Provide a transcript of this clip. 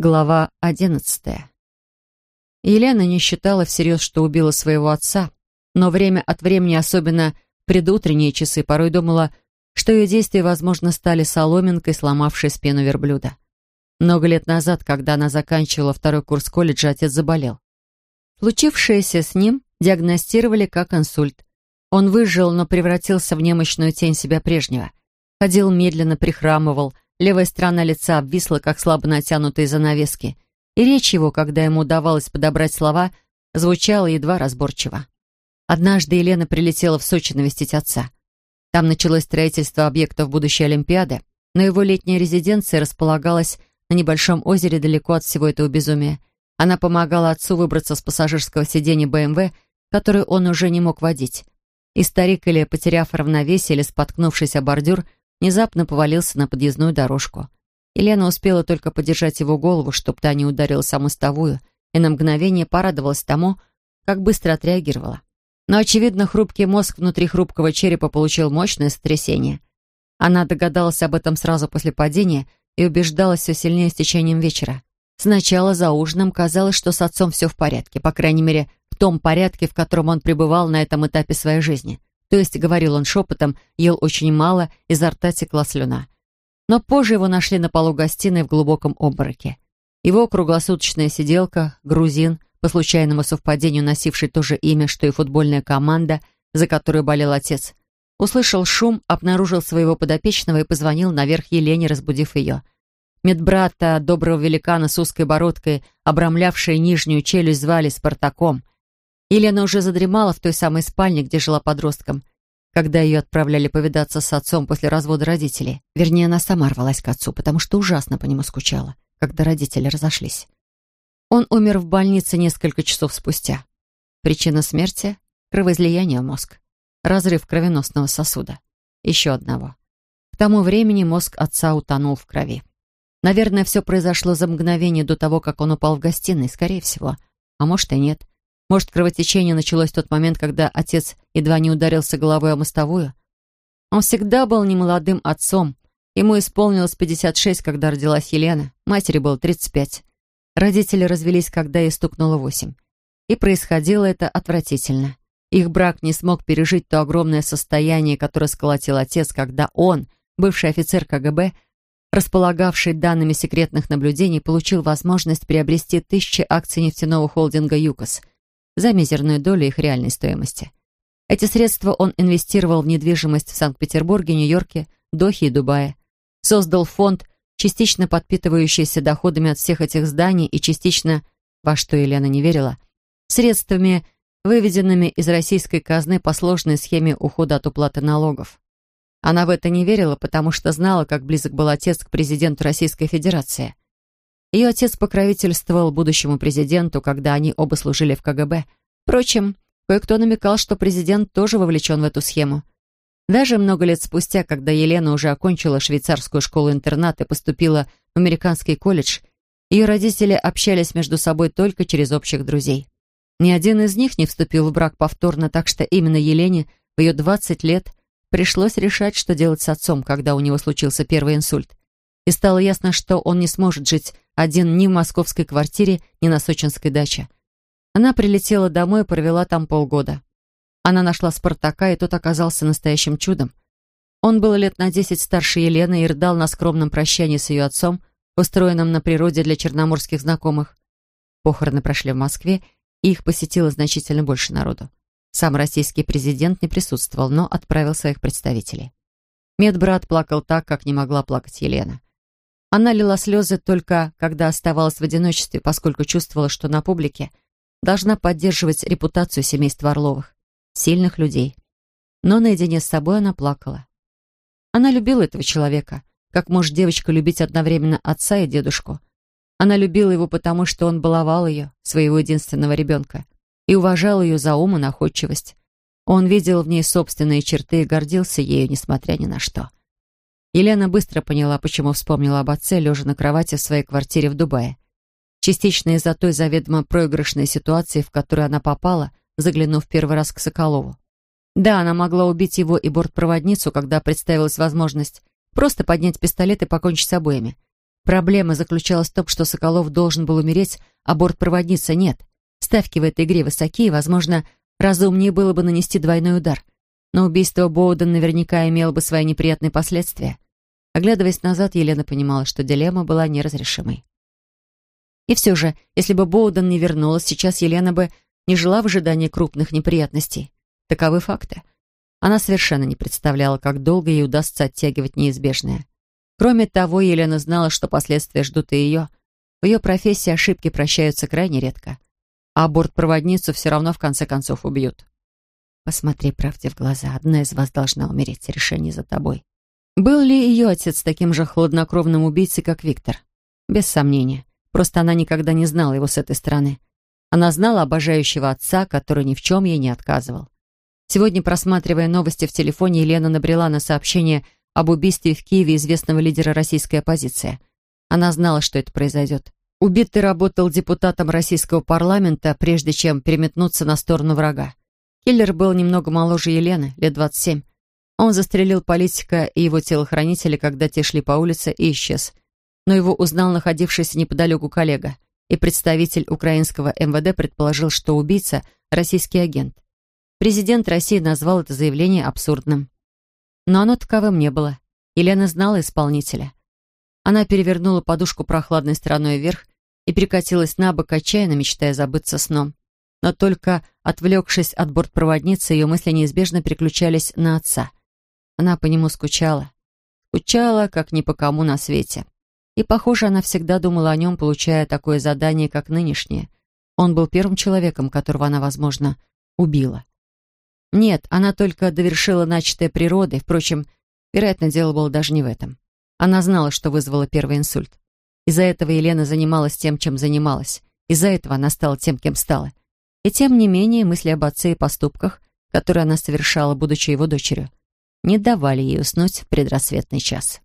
Глава одиннадцатая. Елена не считала всерьез, что убила своего отца, но время от времени, особенно предутренние часы, порой думала, что ее действия, возможно, стали соломинкой, сломавшей спину верблюда. Много лет назад, когда она заканчивала второй курс колледжа, отец заболел. Случившееся с ним диагностировали как инсульт. Он выжил, но превратился в немощную тень себя прежнего. Ходил медленно, прихрамывал, Левая сторона лица обвисла, как слабо натянутые занавески, и речь его, когда ему удавалось подобрать слова, звучала едва разборчиво. Однажды Елена прилетела в Сочи навестить отца. Там началось строительство объектов будущей Олимпиады, но его летняя резиденция располагалась на небольшом озере далеко от всего этого безумия. Она помогала отцу выбраться с пассажирского сиденья БМВ, который он уже не мог водить. И старик, или потеряв равновесие, или споткнувшись о бордюр, внезапно повалился на подъездную дорожку. Елена успела только подержать его голову, чтобы та не ударилась о мостовую, и на мгновение порадовалась тому, как быстро отреагировала. Но, очевидно, хрупкий мозг внутри хрупкого черепа получил мощное сотрясение. Она догадалась об этом сразу после падения и убеждалась все сильнее с течением вечера. Сначала за ужином казалось, что с отцом все в порядке, по крайней мере, в том порядке, в котором он пребывал на этом этапе своей жизни. То есть, говорил он шепотом, ел очень мало, изо рта текла слюна. Но позже его нашли на полу гостиной в глубоком обмороке. Его круглосуточная сиделка, грузин, по случайному совпадению носивший то же имя, что и футбольная команда, за которую болел отец, услышал шум, обнаружил своего подопечного и позвонил наверх Елене, разбудив ее. Медбрата, доброго великана с узкой бородкой, обрамлявшей нижнюю челюсть, звали Спартаком — Елена уже задремала в той самой спальне, где жила подростком, когда ее отправляли повидаться с отцом после развода родителей. Вернее, она сама рвалась к отцу, потому что ужасно по нему скучала, когда родители разошлись. Он умер в больнице несколько часов спустя. Причина смерти — кровоизлияние в мозг. Разрыв кровеносного сосуда. Еще одного. К тому времени мозг отца утонул в крови. Наверное, все произошло за мгновение до того, как он упал в гостиной, скорее всего. А может и нет. Может, кровотечение началось в тот момент, когда отец едва не ударился головой о мостовую? Он всегда был немолодым отцом. Ему исполнилось 56, когда родилась Елена. Матери было 35. Родители развелись, когда ей стукнуло 8. И происходило это отвратительно. Их брак не смог пережить то огромное состояние, которое сколотил отец, когда он, бывший офицер КГБ, располагавший данными секретных наблюдений, получил возможность приобрести тысячи акций нефтяного холдинга «ЮКОС», за мизерную долю их реальной стоимости. Эти средства он инвестировал в недвижимость в Санкт-Петербурге, Нью-Йорке, Дохе и Дубае. Создал фонд, частично подпитывающийся доходами от всех этих зданий и частично, во что Елена не верила, средствами, выведенными из российской казны по сложной схеме ухода от уплаты налогов. Она в это не верила, потому что знала, как близок был отец к президенту Российской Федерации. Ее отец покровительствовал будущему президенту, когда они оба служили в КГБ. Впрочем, кое-кто намекал, что президент тоже вовлечен в эту схему. Даже много лет спустя, когда Елена уже окончила швейцарскую школу-интернат и поступила в американский колледж, ее родители общались между собой только через общих друзей. Ни один из них не вступил в брак повторно, так что именно Елене в ее 20 лет пришлось решать, что делать с отцом, когда у него случился первый инсульт. И стало ясно, что он не сможет жить один ни в московской квартире, ни на сочинской даче. Она прилетела домой и провела там полгода. Она нашла Спартака, и тот оказался настоящим чудом. Он был лет на десять старше Елены и рыдал на скромном прощании с ее отцом, устроенном на природе для черноморских знакомых. Похороны прошли в Москве, и их посетило значительно больше народу. Сам российский президент не присутствовал, но отправил своих представителей. Медбрат плакал так, как не могла плакать Елена. Она лила слезы только, когда оставалась в одиночестве, поскольку чувствовала, что на публике должна поддерживать репутацию семейства Орловых, сильных людей. Но наедине с собой она плакала. Она любила этого человека, как может девочка любить одновременно отца и дедушку. Она любила его потому, что он баловал ее, своего единственного ребенка, и уважал ее за ум и находчивость. Он видел в ней собственные черты и гордился ею, несмотря ни на что. Елена быстро поняла, почему вспомнила об отце, лежа на кровати в своей квартире в Дубае. Частично из-за той заведомо проигрышной ситуации, в которую она попала, заглянув первый раз к Соколову. Да, она могла убить его и бортпроводницу, когда представилась возможность просто поднять пистолет и покончить с обоими. Проблема заключалась в том, что Соколов должен был умереть, а бортпроводницы нет. Ставки в этой игре высоки, и, возможно, разумнее было бы нанести двойной удар. Но убийство Боуден наверняка имело бы свои неприятные последствия. Оглядываясь назад, Елена понимала, что дилемма была неразрешимой. И все же, если бы Боуден не вернулась, сейчас Елена бы не жила в ожидании крупных неприятностей. Таковы факты. Она совершенно не представляла, как долго ей удастся оттягивать неизбежное. Кроме того, Елена знала, что последствия ждут и ее. В ее профессии ошибки прощаются крайне редко. А бортпроводницу все равно в конце концов убьют. Посмотри правде в глаза. Одна из вас должна умереть. Решение за тобой. Был ли ее отец таким же хладнокровным убийцей, как Виктор? Без сомнения. Просто она никогда не знала его с этой стороны. Она знала обожающего отца, который ни в чем ей не отказывал. Сегодня, просматривая новости в телефоне, Елена набрела на сообщение об убийстве в Киеве известного лидера российской оппозиции. Она знала, что это произойдет. Убитый работал депутатом российского парламента, прежде чем переметнуться на сторону врага. Киллер был немного моложе Елены, лет 27. Он застрелил политика и его телохранителя, когда те шли по улице, и исчез. Но его узнал находившийся неподалеку коллега, и представитель украинского МВД предположил, что убийца – российский агент. Президент России назвал это заявление абсурдным. Но оно таковым не было. Елена знала исполнителя. Она перевернула подушку прохладной стороной вверх и перекатилась на бок, отчаянно мечтая забыться сном. Но только отвлекшись от бортпроводницы, ее мысли неизбежно переключались на отца. Она по нему скучала. Скучала, как ни по кому на свете. И, похоже, она всегда думала о нем, получая такое задание, как нынешнее. Он был первым человеком, которого она, возможно, убила. Нет, она только довершила начатое природой. Впрочем, вероятно, дело было даже не в этом. Она знала, что вызвало первый инсульт. Из-за этого Елена занималась тем, чем занималась. Из-за этого она стала тем, кем стала. И тем не менее, мысли об отце и поступках, которые она совершала, будучи его дочерью, не давали ей уснуть в предрассветный час.